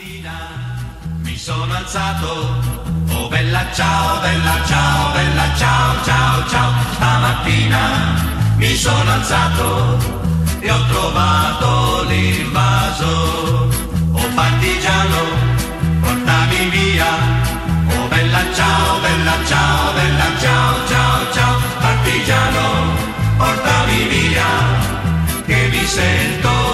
Mi sono alzato, oh bella ciao, bella ciao, bella ciao, ciao, ciao. Stamattina mi sono alzato e ho trovato l'invaso. Oh partigiano, portami via. Oh bella ciao, bella ciao, bella ciao, ciao, ciao. Partigiano, portami via, che mi sento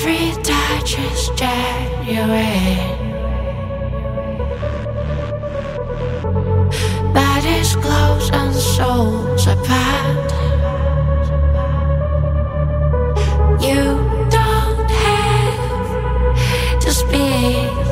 Every touch is genuine. Bodies close and souls apart. You don't have to speak.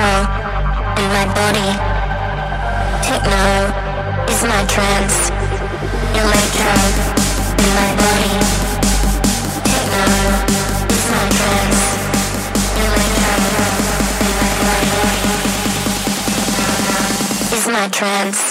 control in my body. Techno is my trance. Electro in my body. Techno is my trance. Electro in my body. Is my trance.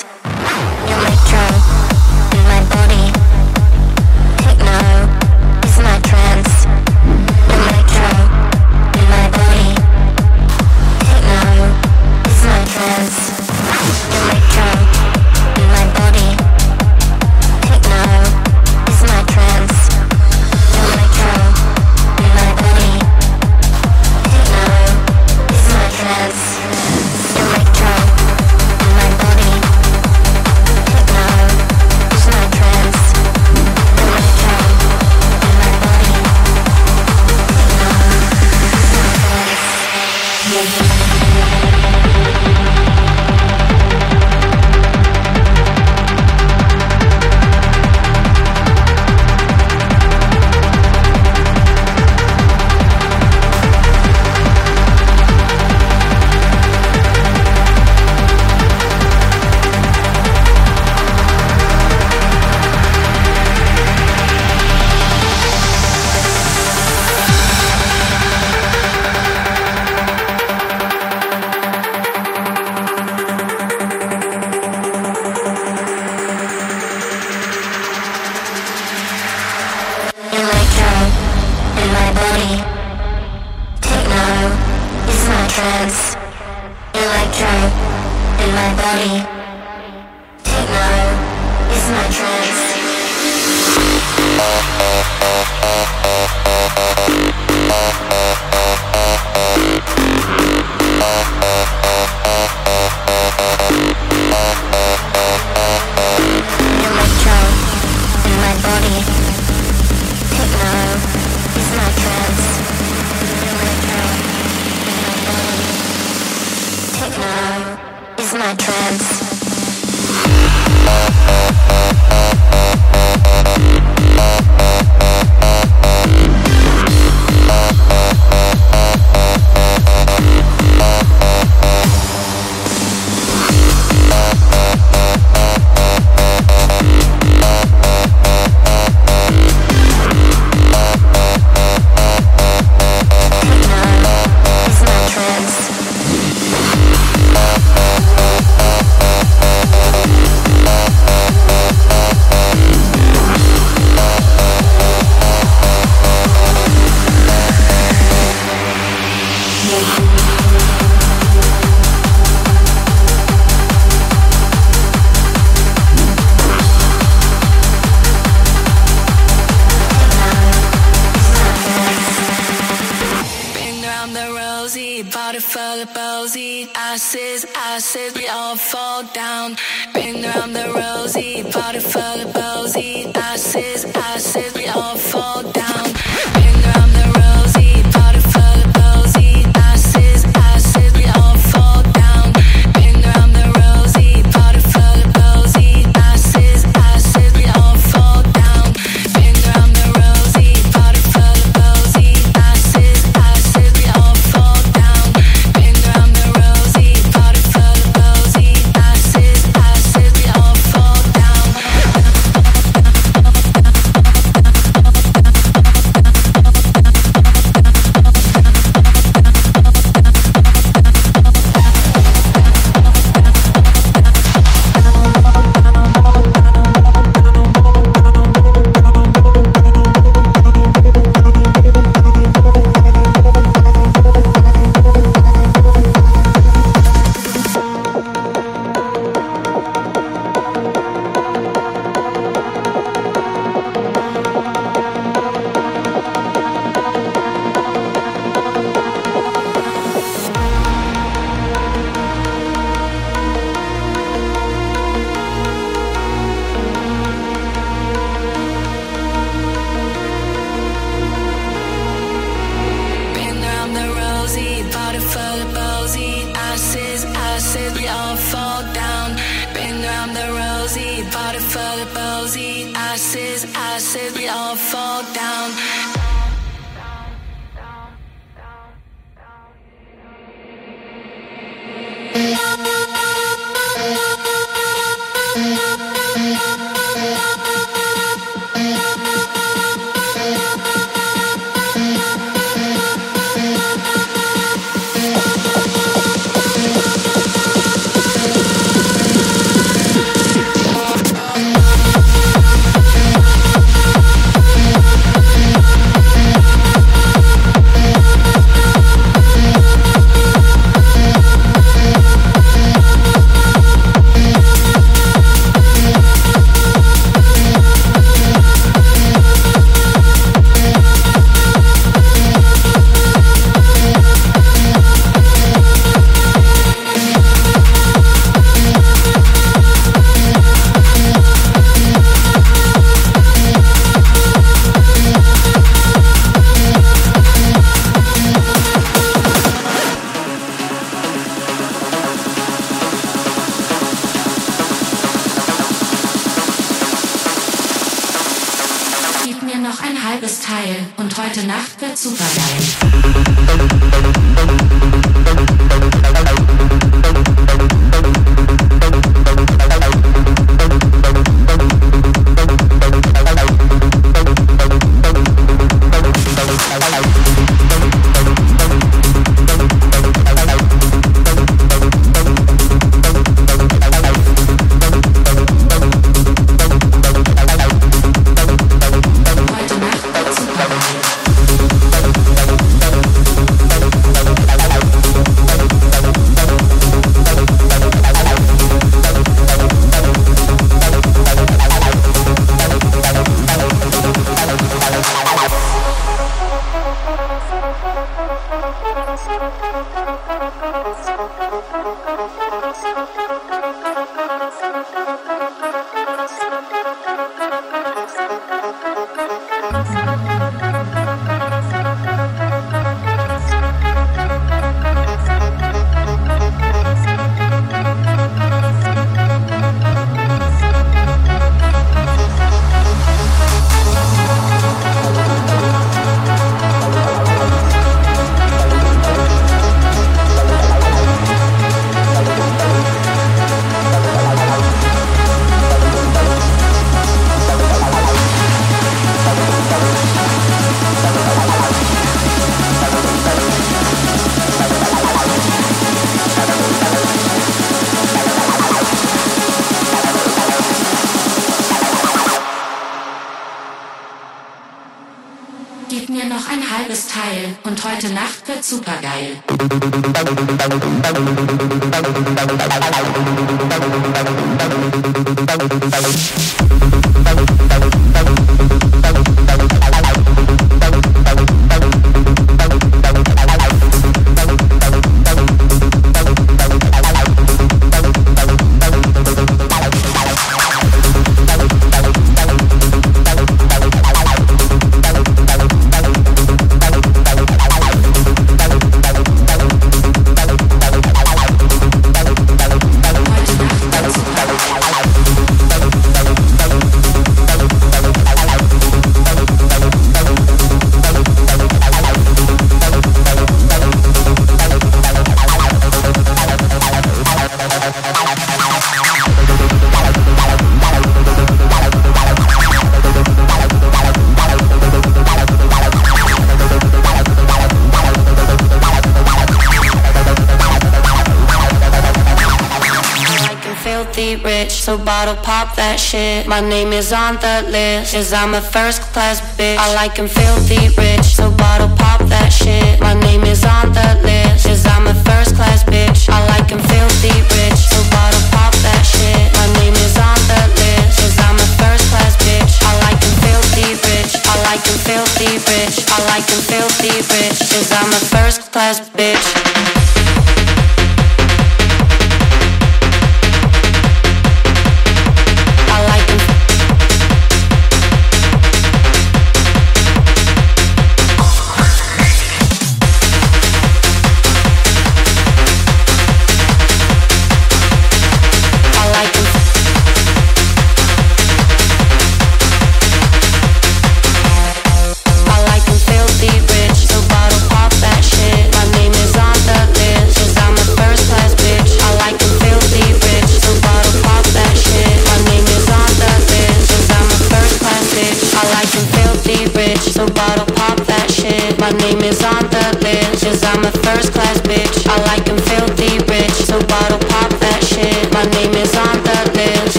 So bottle pop that shit. My name is on the list, cause I'm a first class bitch. I like him filthy rich, so bottle pop that shit. My name is on the list, cause I'm a first class bitch. I like him filthy rich, so bottle pop that shit. My name is on the list, cause I'm a first class bitch. I like him filthy rich, I like him filthy rich. I like him filthy rich, cause I'm a first class bitch.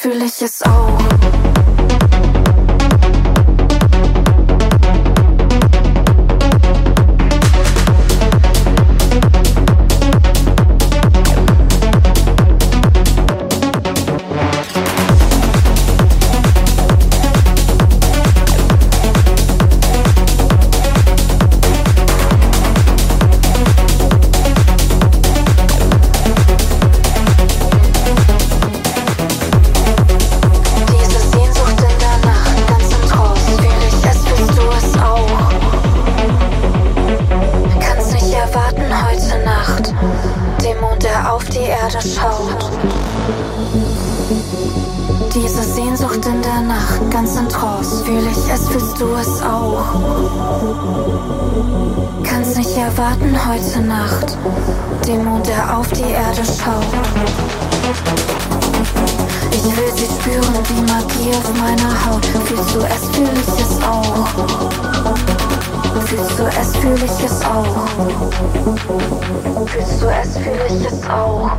Fühle ich es auch. es auch? Fühlst du es, fühle ich es auch?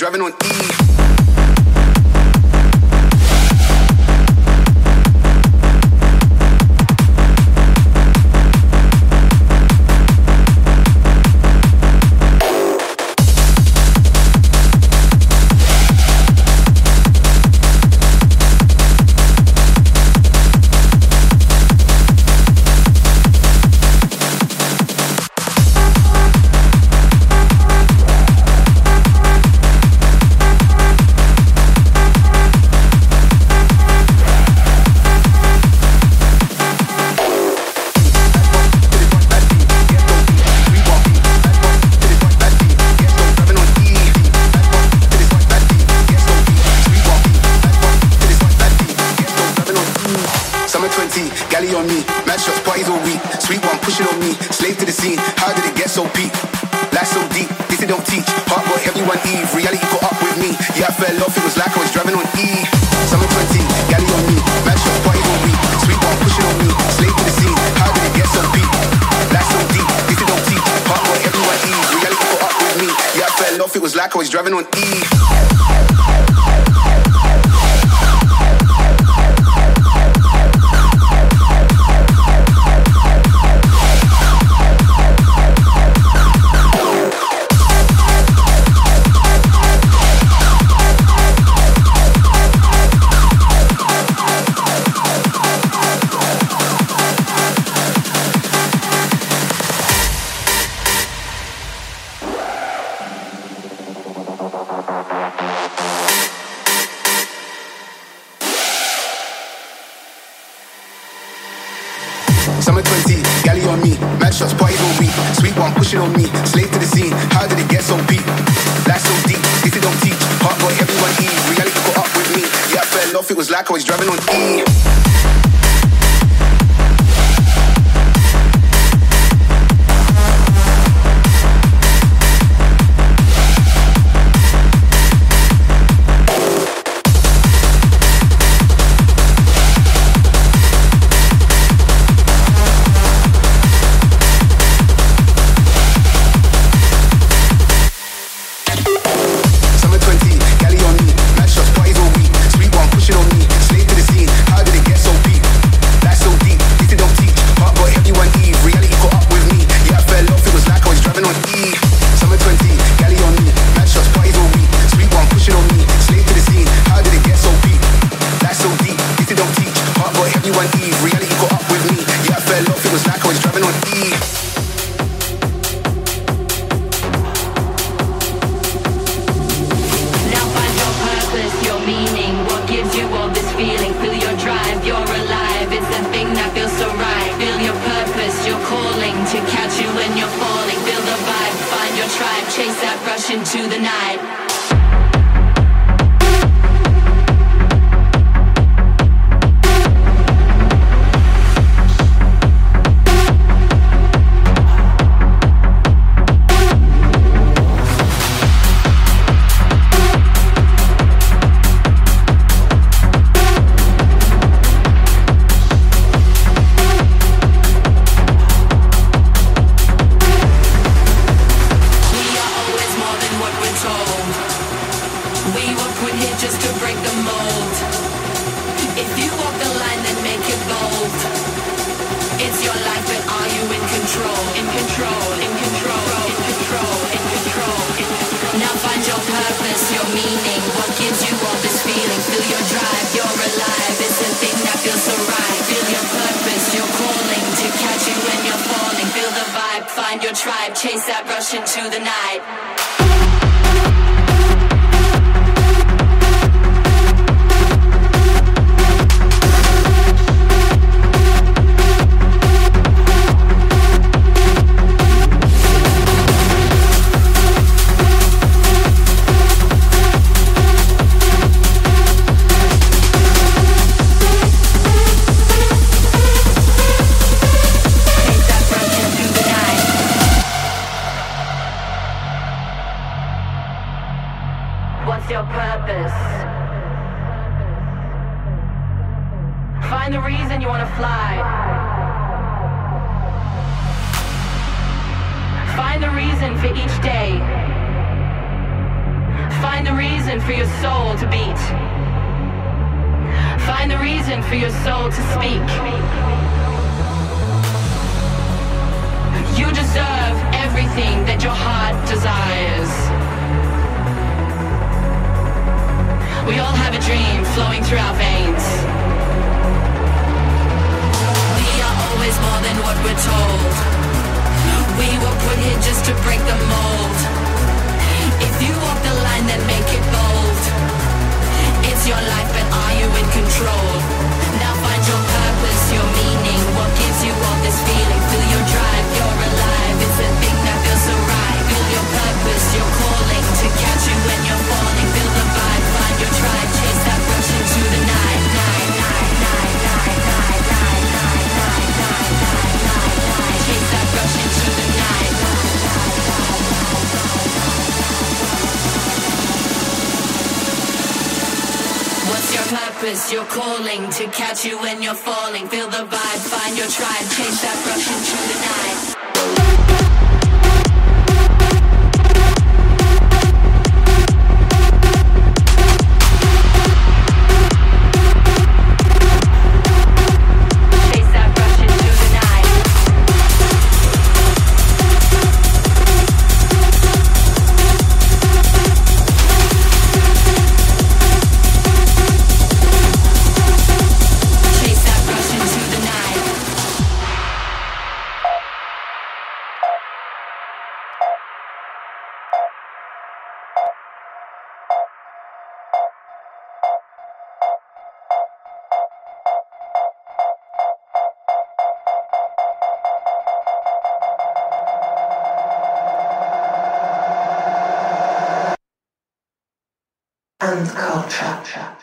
driving on us parties all week. Sweet one, push it on me. Slave to the scene. How did it get so deep? Life so deep, this it don't teach. Heart got everyone Eve. Reality caught up with me. Yeah, I fell off. It was like I was driving on E. Summer 20, galley on me. Match up parties all week. Sweet one, push it on me. Slave to the scene. How did it get so deep? Life so deep, this it don't teach. Heart got everyone Eve. Reality caught up with me. Yeah, I fell off. It was like I was driving on E. into the night. Through our veins. We are always more than what we're told. We were put here just to break the mold. If you walk the line, then make it bold. It's your life, but are you in control? Now find your purpose, your meaning. What gives you all this feeling? Feel your drive, you're alive. It's the thing that feels so right. Feel your purpose, your calling to catch you when you're falling. Purpose? Your calling to catch you when you're falling. Feel the vibe, find your tribe, chase that rush into the night. And culture.